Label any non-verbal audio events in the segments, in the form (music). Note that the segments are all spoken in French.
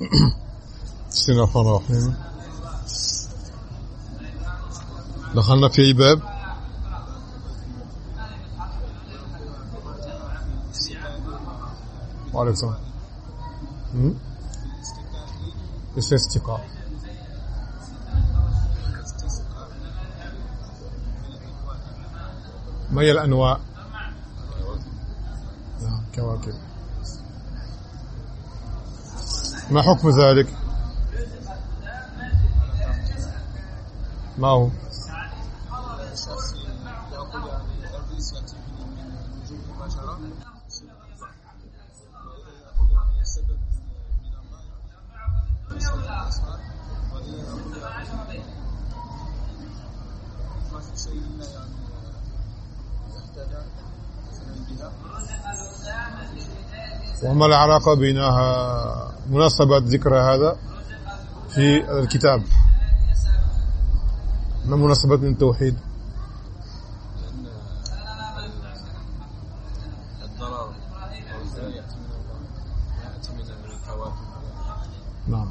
بسم الله الرحمن الرحيم. دخلنا في أي باب؟ وعليكم السلام. هم؟ الاستسقاء ما هي الأنواع؟ نعم كواكب. ما حكم ذلك؟ ما هو؟ وما العلاقه بينها مناسبة ذكر هذا في الكتاب. ما مناسبة من التوحيد؟ نعم.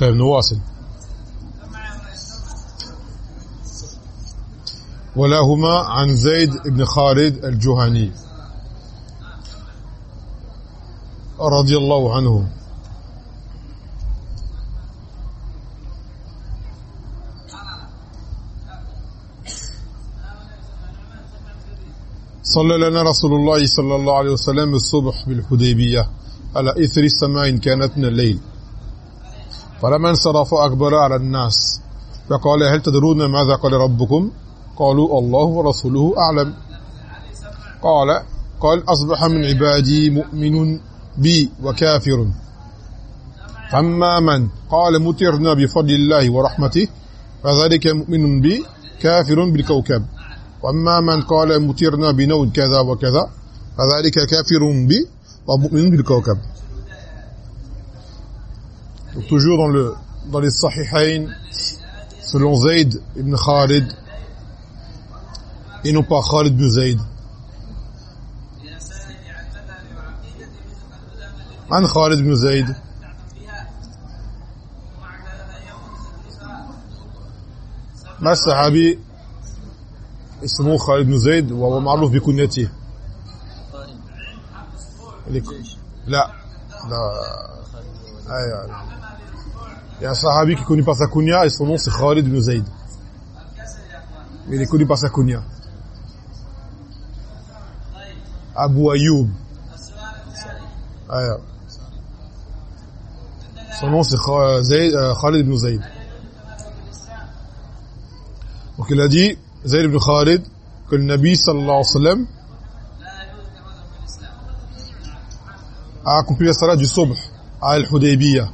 طيب نواصل. ولهما عن زيد بن خالد الجهني رضي الله عنه. صلى لنا رسول الله صلى الله عليه وسلم الصبح بالحديبية. على إثر السماء كانت من الليل. فلما انصرف أكبر على الناس. فقال هل تدرون ماذا قال ربكم؟ قالوا الله ورسوله أعلم. قال قال أصبح من عبادي مؤمن بي وكافر. فأما من؟ قال مترنا بفضل الله ورحمته فذلك مؤمن بي كافر بالكوكب. وأما من؟ قال مترنا بنوع كذا وكذا فذلك كافر بي ومؤمن بالكوكب. Donc, toujours dans le dans les sahihain selon Zayd ibn Khalid et non pas Khalid ibn Zayd عن خالد بن زيد ما الصحابي اسمه خالد بن زيد وهو معروف بكنيته لا لا أيوه Il y a un sahabi qui est connu par sa kunya et son nom c'est Khalid ibn Zayd. Il est connu par sa kunya. Abu Ayyub. Aïe. Son nom c'est euh, Khalid ibn Zayd. Donc il a dit, Zayd ibn Khalid, que le Nabi sallallahu alayhi wa sallam a accompli la salat du Subh à Al-Hudaybiyah,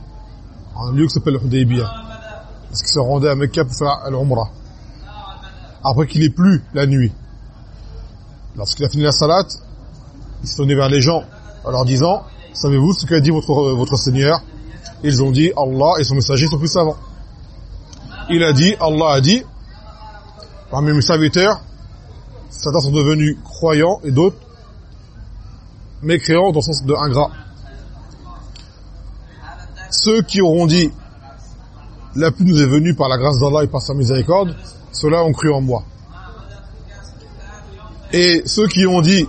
un lieu qui s'appelle Al-Hudaybiyah, parce qu'il se rendait à Mecca pour faire Al-Umrah. Après qu'il ait plu la nuit. Lorsqu'il a fini la salat, il s'est tourné vers les gens en leur disant savez-vous ce qu'a dit votre votre Seigneur? Ils ont dit Allah et son messager sont plus savants. Il a dit Allah a dit parmi mes serviteurs certains sont devenus croyants et d'autres mécréants dans le sens de ingrat. Ceux qui auront dit la pluie nous est venue par la grâce d'Allah et par sa miséricorde ceux-là ont cru en moi. Et ceux qui ont dit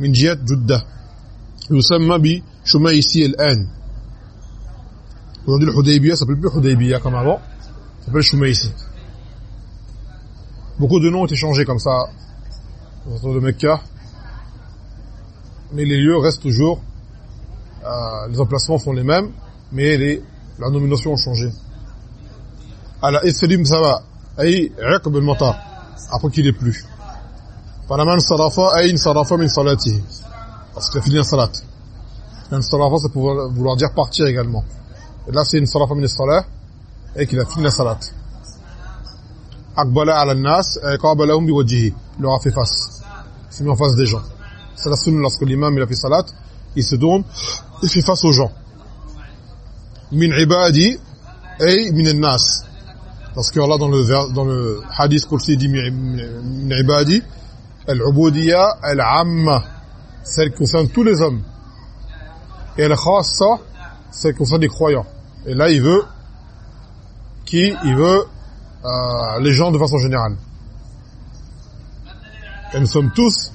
من جهة جدة يسمى بشميسي الآن aujourd'hui le Hudaybiyah ça s'appelle plus Hudaybiyah comme avant ça s'appelle Shumaisi beaucoup de noms ont été changés comme ça autour de Mecca mais les lieux restent toujours euh, les emplacements sont les mêmes mais les la nomination ont changé على إثر سبا أي عقب المطر après qu'il est plu فلما انصرف أي انصرف من صلاته parce qu'il a fini la salat Un sarafa, ça peut vouloir dire partir également. Et là, c'est une sarafa min salah et qu'il a fini la salat. Akbala ala nas, qabalahum bi wajhihi. Il leur a fait face. Il s'est mis en face des gens. C'est la sunna lorsque l'imam il a fait salat, il se tourne, il fait face aux gens. Min ibadi et min nas. Parce que Allah dans le dans le hadith Qudsi dit min ibadi, al-ubudiyya al-amma, celle qui concerne tous les hommes. Et al-khassa, celle qui concerne les croyants. Et là, il veut qui? Il veut euh, les gens de façon générale. Et nous sommes tous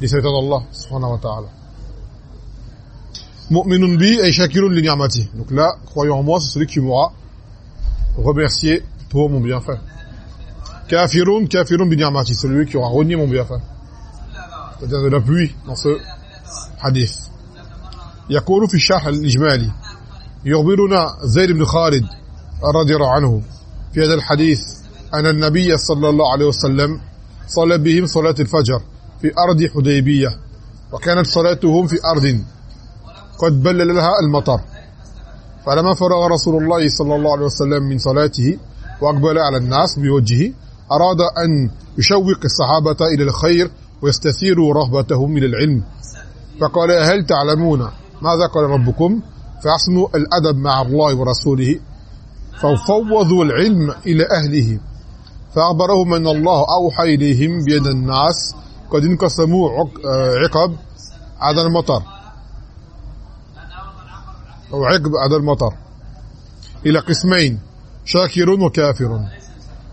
des serviteurs d'Allah subhanahu wa ta'ala. Mu'minun bi shakirun li. Donc là, croyant en moi, c'est celui qui m'aura remercié pour mon bienfait. Kafirun kafirun bi ni'mati, celui qui aura renié mon bienfait. C'est-à-dire de la pluie dans ce hadith. يقول في الشرح الإجمالي يخبرنا زيد بن خالد رضي الله عنه في هذا الحديث أن النبي صلى الله عليه وسلم صلى بهم صلاة الفجر في أرض حديبية وكانت صلاتهم في أرض قد بلل لها المطر فلما فرغ رسول الله صلى الله عليه وسلم من صلاته وأقبل على الناس بوجهه أراد أن يشوق الصحابة إلى الخير ويستثيروا رغبتهم إلى العلم. فقال هل تعلمون ماذا قال ربكم؟ فأحسنوا الأدب مع الله ورسوله ففوضوا العلم إلى أهله فأخبرهم أن الله أوحى إليهم بأن الناس قد انقسموا عقب هذا المطر. أو عقب هذا المطر. إلى قسمين شاكر وكافر.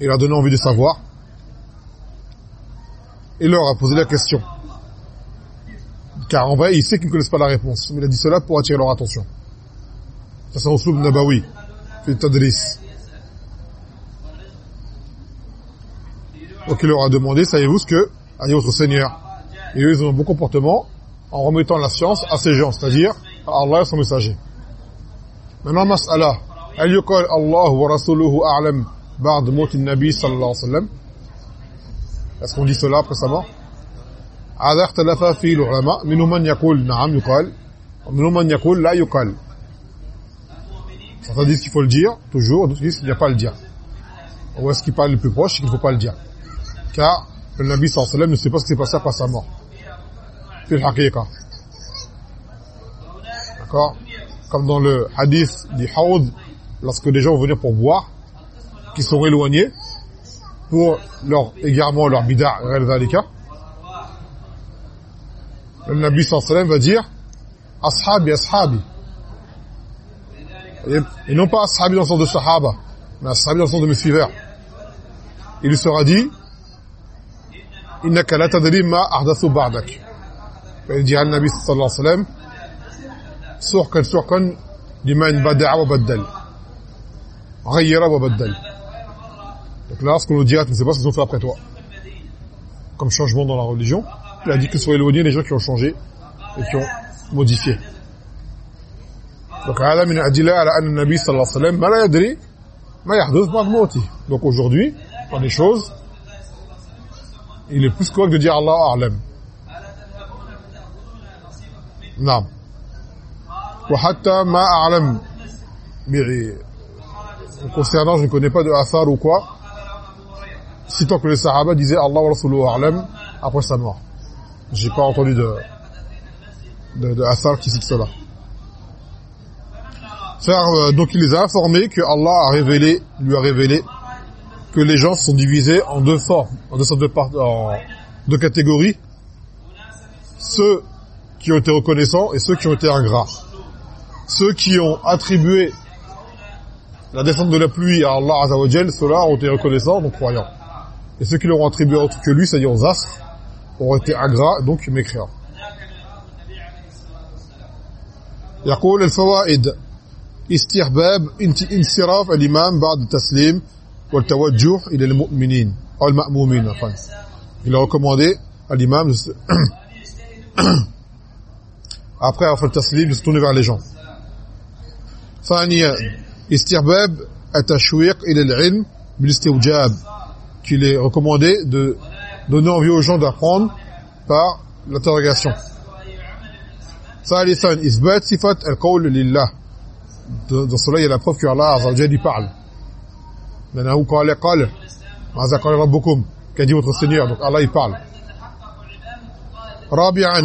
il a donné envie de savoir. Et leur a posé la question. Car en vrai, il sait qu'ils ne connaissent pas la réponse. Mais il a dit cela pour attirer leur attention. Ça, c'est Osloub Nabawi. Fait Tadris. Donc il leur a demandé, savez-vous ce que a dit votre Seigneur? Et eux, ils ont un bon comportement en remettant la science à ces gens, c'est-à-dire à Allah et son messager. Maintenant, mas'ala. « Al yuqal Allah wa rasuluhu a'lam » بعد موت النبي صلى الله عليه وسلم Est-ce qu'on dit cela après sa mort هذا اختلف فيه العلماء منهم من يقول نعم يقال ومنهم من يقول لا يقال Certains disent qu'il faut le dire, toujours, d'autres disent qu'il n'y a pas à le dire. Ou est-ce qu'il parle le plus proche, qu'il ne faut pas le dire. Car le Nabi sallallahu alayhi wa sallam ne sait pas ce qui s'est passé après sa mort. Fil haqiqa. D'accord Comme dans le hadith du Haoud, lorsque les gens vont venir pour boire, qui sont éloignés, pour leur égarement, leur bid'a, et le Nabi sallallahu alayhi wa sallam va dire ashabi ashabi et non pas ashabi dans le sens de sahaba mais ashabi dans le sens de mes suiveurs il lui sera dit innaka la tadri ma ahdathu ba'dak il dira le Nabi sallallahu alayhi wa sallam سحقا سحقا لمن بدع وبدل غير وبدل donc là ce qu'on nous dira tu ne sais pas ce qu'ils ont fait après toi comme changement dans la religion il a dit que soient éloignés les gens qui ont changé et qui ont modifié. Donc هذا من أدلة على أن النبي صلى الله عليه وسلم ما لا يدري ما يحدث بعد موته. Donc aujourd'hui, dans les choses, il est plus correct de dire Allah أعلم. نعم. وحتى ما أعلم concernant je ne connais pas de athar ou quoi si tant que les sahaba disaient Allah wa rasuluhu a'lam après sa mort j'ai pas entendu de de, de Athar qui cite cela. Euh, donc il les a informés que Allah a révélé, lui a révélé que les gens sont divisés en deux formes, en deux sortes de en deux catégories. Ceux qui ont été reconnaissants et ceux qui ont été ingrats. Ceux qui ont attribué la descente de la pluie à Allah Azzawajal, ceux-là ont été reconnaissants, donc croyants. Et ceux qui l'ont attribué autre que lui, c'est-à-dire aux astres, ont été ingrats, donc mécréants. يقول الفوائد استحباب انصراف الإمام بعد التسليم والتوجه إلى المؤمنين أو المأمومين enfin. il a recommandé à l'imam (coughs) après avoir fait le taslim de se tourner vers les gens ثانيا استحباب التشويق إلى العلم بالاستوجاب qu'il est recommandé de donner envie aux gens d'apprendre par l'interrogation ثالثا إثبات صفة القول لله dans cela il y a la preuve que Allah Azza wa Jalla parle لأنه قال قال ماذا قال ربكم qu'a dit votre Seigneur donc Allah il parle رابعا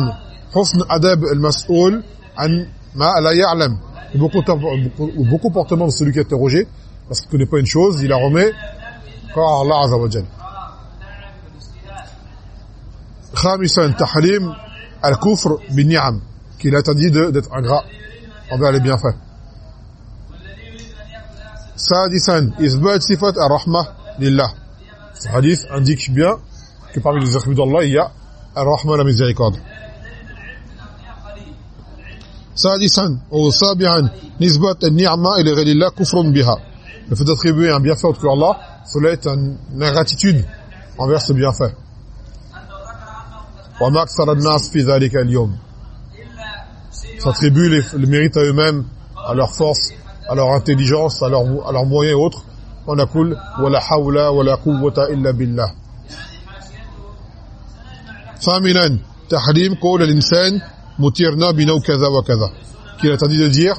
حسن أدب المسؤول عن ما لا يعلم beaucoup beaucoup comportement de celui qui est interrogé parce qu'il ne connaît pas une chose il la remet قال الله عز وجل. خامسا تحريم الكفر بالنعم. كي لا تديد دت انغا envers les bienfaits. سادسا إثبات صفات الرحمة لله. الحديث عندك bien que parmi les attributs d'Allah il y a الرحمة والمسيكاد سادسا أو سابعا نسبة النعمة إلى غير الله كفر بها. فتدخل بها بيافوت كالله cela est une ingratitude envers ce bienfait وما أكثر الناس في ذلك اليوم s'attribuent les, les mérites à eux-mêmes à leur force à leur intelligence, à leurs à leurs moyens et autres. On a cool wala hawla wala quwwata illa billah. ثامنا تحريم قول الانسان مطيرنا بنا كذا وكذا qu'il a interdit de dire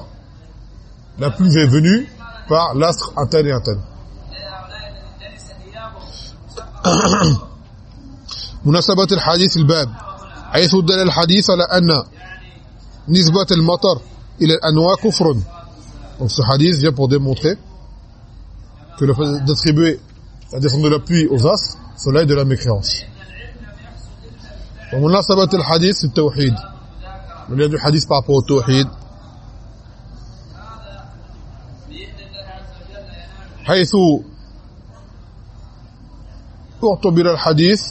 la pluie est venue par l'astre un tel et un tel مناسبة الحديث الباب حيث دل الحديث على أن نسبة المطر إلى الأنواع كفر Donc ce hadith vient pour démontrer que le fait d'attribuer la descente de la pluie aux astres, cela est de la mécréance. ومناسبة الحديث التوحيد. Le lien du hadith par rapport au tawhid. حيث اعتبر الحديث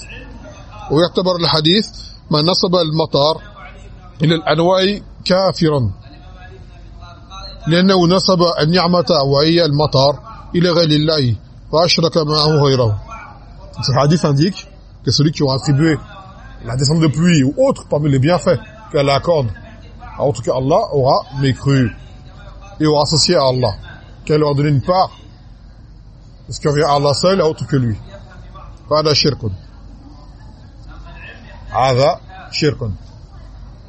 ويعتبر الحديث ما نصب المطار إلى الأنواع كافرا لأنه نسب النعمة وهي المطر إلى غير الله وأشرك معه غيره Ce hadith indique que celui qui aura attribué la descente de pluie ou autre parmi les bienfaits qu'elle accorde à autre que Allah aura mécru et aura associé à Allah qu'elle aura donné une part de ce qui revient à Allah seul à autre que lui هذا شرك. هذا شرك.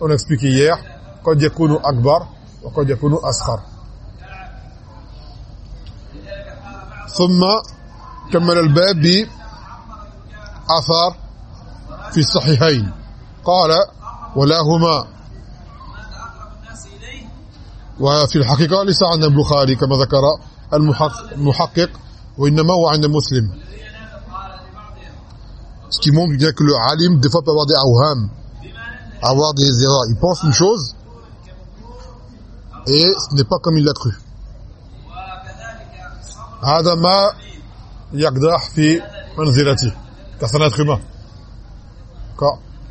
On a expliqué hier قد يكون أكبر وقد يكون أصغر ثم كمل الباب بأثار في الصحيحين قال ولاهما وفي الحقيقة ليس عند البخاري كما ذكر المحقق وإنما هو عند مسلم Ce qui montre bien que le alim, des fois, peut avoir des awham, avoir des erreurs. Il pense une chose, et ce n'est pas comme il l'a cru. Adama fi manzilati. C'est un être humain.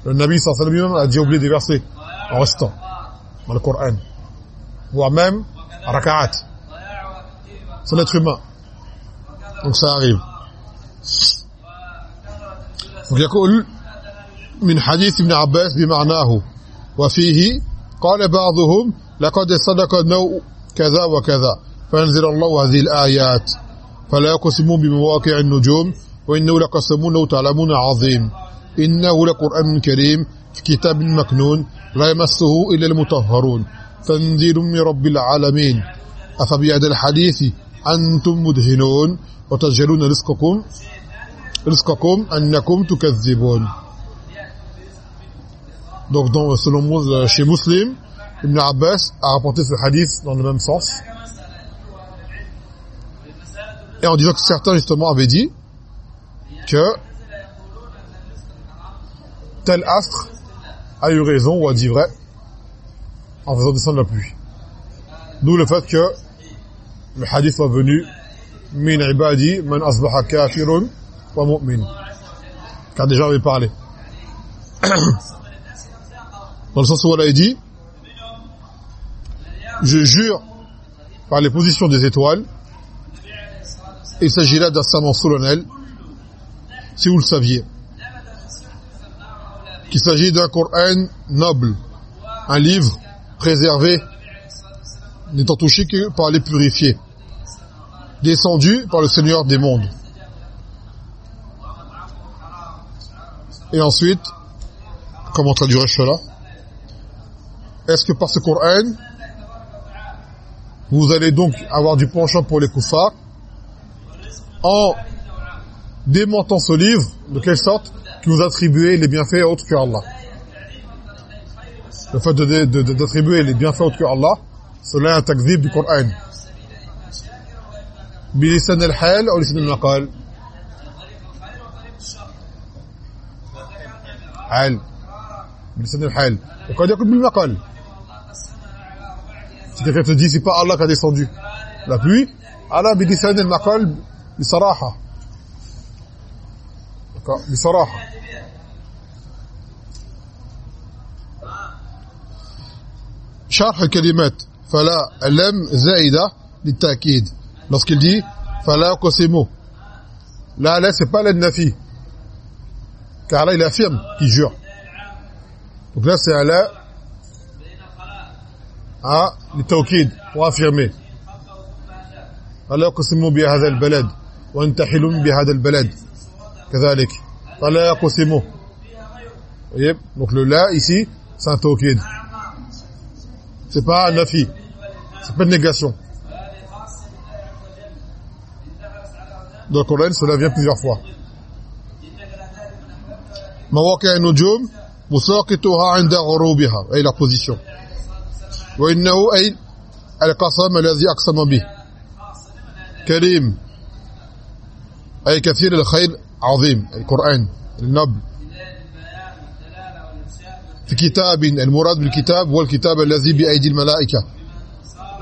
Le Nabi sallallahu alayhi a dit oublier des versets en restant dans le Coran. Voire même raka'at. C'est un être humain. Donc ça arrive. يقول من حديث ابن عباس بمعناه وفيه قال بعضهم لقد صدق النوء كذا وكذا فأنزل الله هذه الآيات فلا يقسمون بمواقع النجوم وإنه لقسمون لو تعلمون عظيم إنه لقرآن كريم في كتاب مكنون لا يمسه إلا المطهرون تنزيل من رب العالمين. أفبيد الحديث أنتم مدهنون وتجهلون رزقكم؟ رزقكم أنكم تكذبون Donc, dans, selon moi, chez Muslim, Ibn Abbas a rapporté ce hadith dans le même sens. Et en disant que certains, justement, avaient dit que tel astre a eu raison ou a dit vrai en faisant descendre la pluie. D'où le fait que le hadith soit venu min ibadi man asbaha kafirun car déjà on avait parlé. (clears throat) Dans le sens où elle a dit je jure par les positions des étoiles, il s'agit là d'un serment solennel, si vous le saviez, qu'il s'agit d'un Coran noble, un livre préservé, n'étant touché que par les purifiés, descendu par le Seigneur des mondes. Et ensuite, comment traduire cela Est-ce que par ce Coran, vous allez donc avoir du penchant pour les kuffars en démentant ce livre, de quelle sorte que vous attribuez les bienfaits autres que Allah. Le fait d'attribuer les bienfaits autres que Allah, cela est un takzib du Coran. بلسان الحال أو لسان المقال حال. بلسان الحال. وقد يكون بالمقال تقدر تجي سي با الله قد يسندو لا بوي على بلسان المقال بصراحه بصراحه شرح الكلمات فلا لم زائده للتاكيد لوسكيل دي فلا قسمه لا لا سي با لا للنفي Car là, il affirme, il jure. Donc là, c'est Allah à l'Tawkid, pour affirmer. Allah qasimu bi hadha al-balad wa anta hilum bi hadha al-balad. Kazalik. Allah qasimu. Voyez, donc le là ici, c'est un tawkid. C'est pas un nafi. C'est pas une négation. Donc on l'a, cela vient plusieurs fois. مواقع النجوم مساقطها عند غروبها أي la position. وإنه أي القسم الذي أقسم به. كريم. أي كثير الخير عظيم. القرآن النبل. في كتاب المراد بالكتاب هو الكتاب الذي بأيدي الملائكة.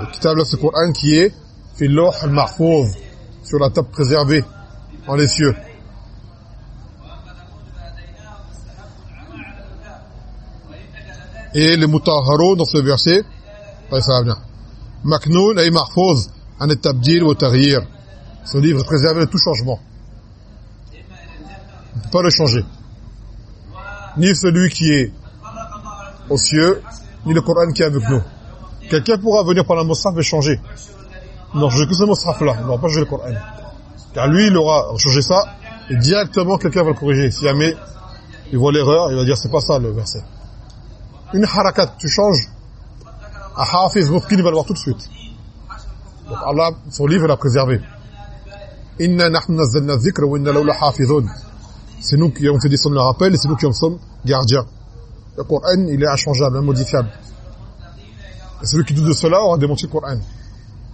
الكتاب Coran qui est في اللوح المحفوظ. sur la table préservée en les cieux. Et les mutahharun dans ce verset. Maknoun et mahfouz an tabdil. Ce livre est préservé de tout changement. On ne peut pas le changer. Ni celui qui est aux cieux, ni le Coran qui est avec nous. Quelqu'un pourra venir par la Mossaf et changer. Non, je que ce Mossaf-là. Il n'aura pas joué le Coran. Car lui, il aura changé ça, et directement quelqu'un va le corriger. Si jamais il voit l'erreur, il va dire c'est pas ça le verset. Une harakat, tu changes, un hafiz mutkin, il va le voir tout de suite. Donc Allah, son livre, l'a préservé. Inna nahnu nazzalna dhikra wa inna lahu hafizun. C'est nous qui avons fait descendre le rappel et c'est nous qui en sommes gardiens. Le Coran, il est inchangeable, immodifiable. Et celui qui doute de cela aura démenti le Coran.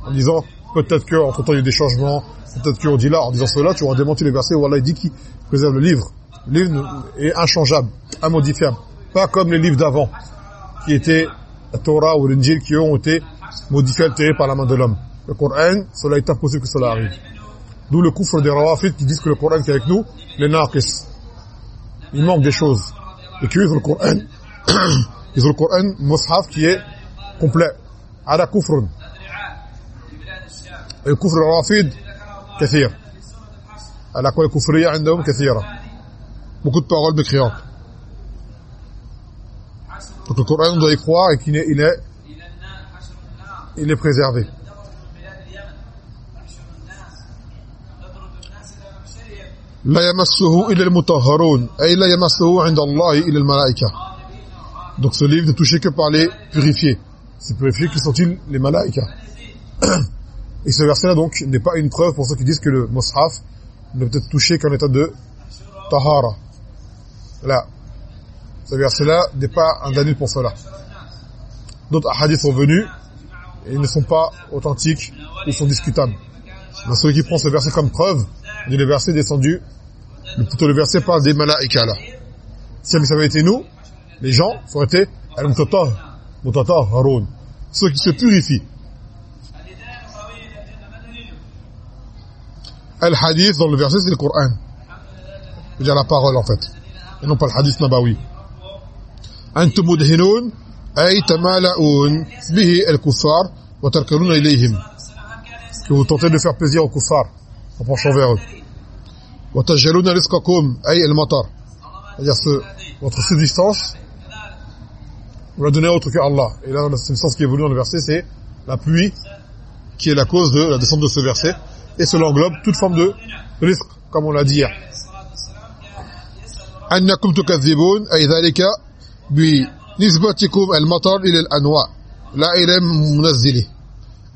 En disant, peut-être qu'entre temps il y a des changements, peut-être qu'on dit là, en disant cela, tu auras démenti les versets où Allah dit qu'il préserve le livre. Le livre est inchangeable, immodifiable. Pas comme les livres d'avant, qui étaient la Torah ou l'Injil, qui ont été modifiés, altérés par la main de l'homme. Le Coran, cela est impossible que cela arrive. D'où le coufre des rawafid qui disent que le Coran qui est avec nous, les naqis. Il manque des choses. Et qu'ils ont le Coran, (coughs) ils ont le Coran, mushaf, qui est complet. Ala kufrun. Et le coufre des rawafid, كثير الأقوال الكفرية عندهم كثيرة beaucoup de paroles mécréantes donc le Coran, on doit y croire et qu'il est, il est, il est préservé. Donc ce livre ne touché que par les purifiés. Ces purifiés qui sont-ils? Les malaïkas Et ce verset-là donc n'est pas une preuve pour ceux qui disent que le mushaf ne peut être touché qu'en état de tahara. Là, ce verset-là n'est pas un dalil pour cela. D'autres hadiths sont venus et ils ne sont pas authentiques ou sont discutables. Mais celui qui prend ce verset comme preuve, dit le verset descendu, plutôt le verset parle des malaïkas là. Si ça avait été nous, les gens, ça aurait été haroun. Ceux qui se purifient. Al-hadith dans le verset c'est le Coran. C'est-à-dire la parole en fait. Et non pas le hadith nabawi. Antum mudhinun أي تمالؤون به الكفار وتركنون إليهم que vous tentez de faire plaisir aux kuffar en penchant vers eux وتجعلون رزقكم أي المطر c'est-à-dire ce, votre subsistance vous la donnez à autre que Allah et là la subsistance qui est voulue dans le verset c'est la pluie qui est la cause de la descente de ce verset et cela englobe toute forme de risque comme on l'a dit hier أنكم تكذبون أي ذلك بنسبتكم المطر إلى الأنواع لا إلى منزله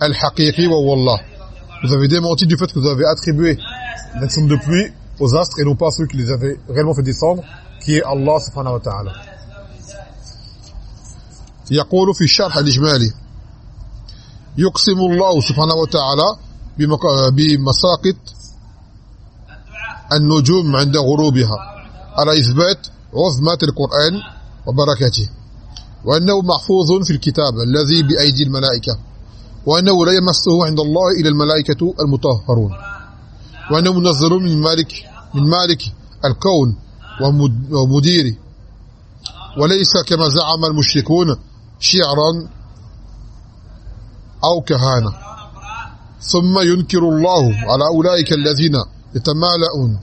الحقيقي وهو الله vous avez démenti du fait que vous avez attribué l'action de pluie aux astres et non pas ceux qui les avaient réellement fait descendre qui est Allah subhanahu wa ta'ala يقول في الشرح الإجمالي يقسم الله سبحانه وتعالى بمساقط النجوم عند غروبها على إثبات عظمة القرآن وبركاته. وأنه محفوظ في الكتاب الذي بأيدي الملائكة. وأنه لا يمسه عند الله إلى الملائكة المطهرون. وأنه منزل من مالك من مالك الكون ومديره وليس كما زعم المشركون شعرا أو كهانة. ثم ينكر الله على أولئك الذين يتمالؤون.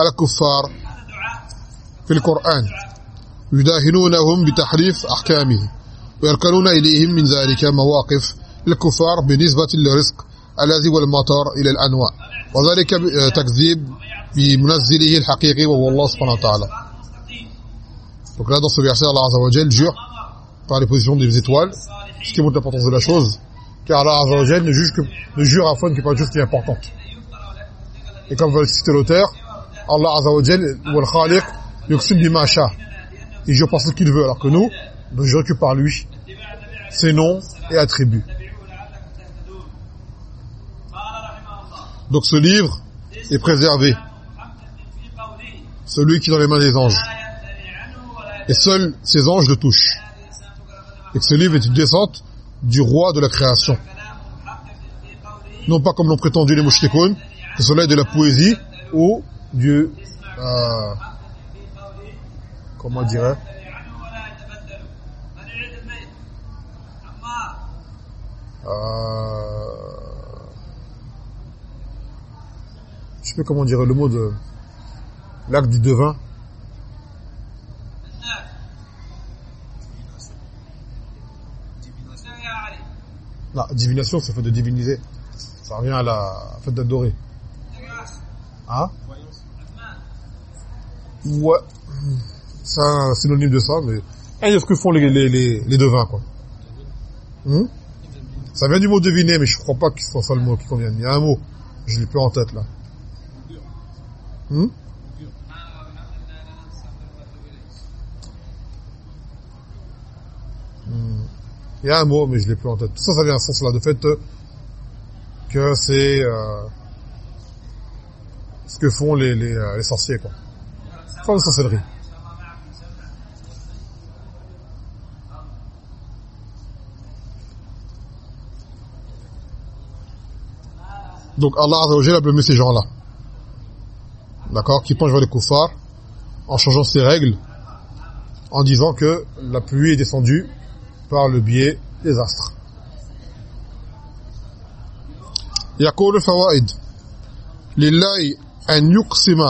الكفار في القرآن. يداهنونهم بتحريف احكامه ويركنون إليهم من ذلك مواقف الكفار بالنسبة للرزق الذي والمطر إلى الانواء وذلك آه، تكذيب بمنزله الحقيقي وهو الله سبحانه وتعالى. وكذلك سبحانه الله عز وجل جور par les positions زيتوال étoiles ce qui montre l'importance de la chose car Allah عز وجل ne juge que ne jure à fond que pas juste qui est importante. Et comme va le citer l'auteur Allah عز وجل هو الخالق يقسم بما شاء Il jure par ce qu'il veut, alors que nous, nous jurons que par lui, ses noms et attributs. Donc ce livre est préservé. Celui qui est dans les mains des anges. Et seuls ces anges le touchent. Et ce livre est une descente du roi de la création. Non pas comme l'ont prétendu les mouchtékounes, que cela est de la poésie ou du... Euh, comment dirait euh, je sais pas comment dire le mot de l'acte du devin. La divination, c'est fait de diviniser. Ça revient à la fait d'adorer. Hein? Ouais. C'est un synonyme de ça, mais... Et ce que font les, les, les, les devins, quoi. Hmm? Ça vient du mot deviner, mais je crois pas que ce soit ça le mot qui convient. Il y a un mot, je l'ai plus en tête là. Hmm? Il y a un mot, mais je l'ai plus en tête. Tout ça, ça vient à sens là, de fait que c'est euh, ce que font les, les, euh, les sorciers, quoi. Enfin, de sorcellerie. Donc Allah Azza a blâmé ces gens-là. D'accord Qui penchent vers les koufars en changeant ses règles, en disant que la pluie est descendue par le biais des astres. يقول الفوائد لله أن يقسم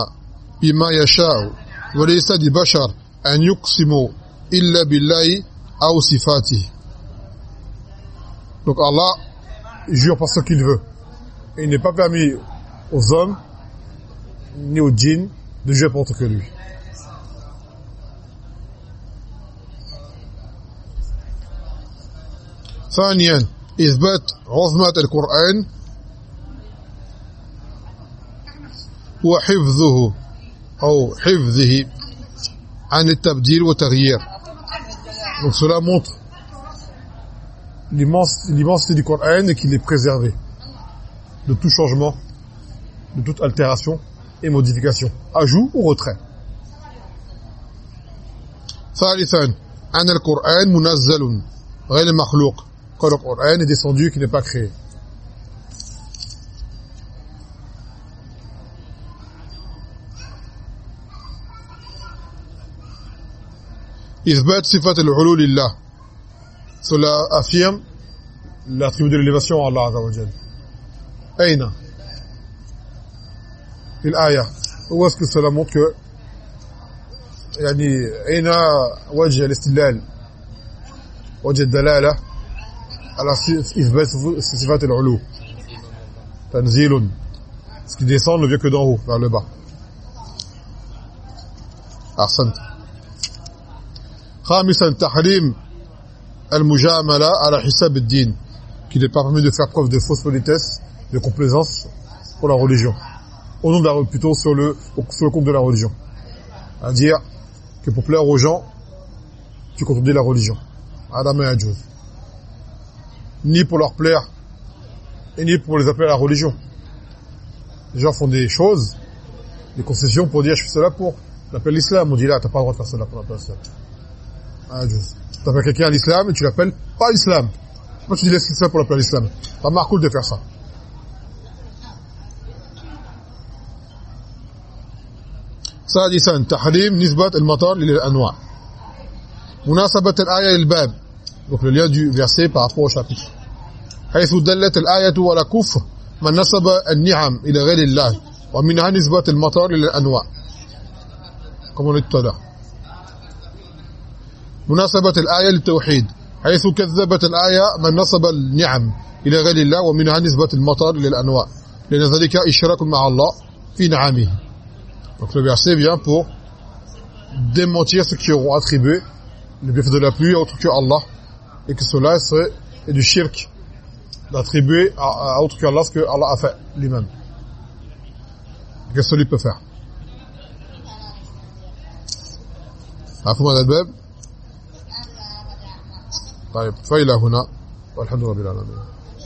بما يشاء وليس لبشر أن يقسم إلا بالله أو صفاته donc Allah jure par ce qu'il veut il n'est pas permis aux hommes ni aux djinns de jouer pour autre que lui. ثانيا إثبات عظمة القرآن وحفظه أو حفظه عن التبديل والتغيير donc cela montre l'immensité du Coran et qu'il est préservé de tout changement, de toute altération et modification, ajout ou retrait. ثالثا أن القرآن منزل غير مخلوق que le Coran est descendu qui n'est pas créé إثبات صفة العلو لله cela affirme l'attribut de l'élévation à Allah Azza wa Jal أين في الآية où est-ce que cela montre que يعني أين وجه الاستدلال وجه الدلالة على إثبات صفات العلو تنزيل ce qui descend ne vient que d'en haut vers le bas أحسنت خامسا تحريم المجاملة على حساب الدين qui n'est pas permis de faire preuve de fausse politesse de complaisance pour la religion. Au nom de la plutôt sur le sur le compte de la religion. À dire que pour plaire aux gens tu contredis la religion. Adam et Adjouz ni pour leur plaire et ni pour les appeler à la religion. Les gens font des choses des concessions pour dire je fais cela pour l'appeler l'islam. On dit là t'as pas le droit de faire cela pour l'appeler l'islam. Adjouz tu appelles quelqu'un à l'islam et tu l'appelles pas l'islam. Moi tu dis laisse ça pour l'appeler l'islam? Pas marcoul de faire ça سادسا تحريم نسبة المطر للأنواع. مناسبة الآية للباب. Donc le lien du verset حيث دلت الآية على كفر. من نسب النعم إلى غير الله. ومنها نسبة المطر للأنواع. Tout à l'heure. مناسبة الآية للتوحيد. حيث كذبت الآية من نسب النعم إلى غير الله. ومنها نسبة المطر للأنواع. لأن ذلك إشراك مع الله في نعمه. Donc le verset vient pour démentir ceux qui auront attribué le bienfait de la pluie à autre que Allah et que cela serait du shirk d'attribuer à, à autre que Allah ce que Allah a fait lui-même. Qu'est-ce que lui peut faire عفوا هذا الباب طيب فإلى هنا والحمد لله رب العالمين